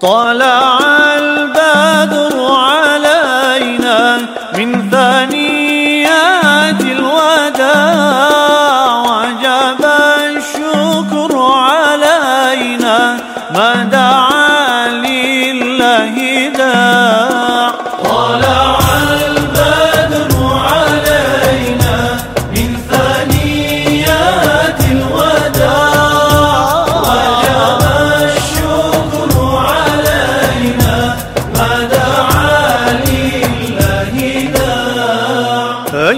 طلع البدر علينا من ثنيات الوداع وجب الشكر علينا ما دعا لله داع. sangue.